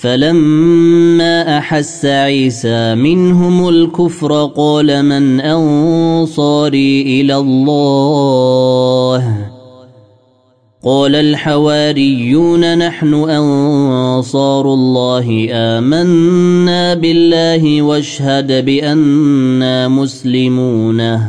فلما أحس عيسى منهم الكفر قال من أنصاري إلى الله؟ قال الحواريون نحن أنصار الله آمنا بالله واشهد بانا مسلمون.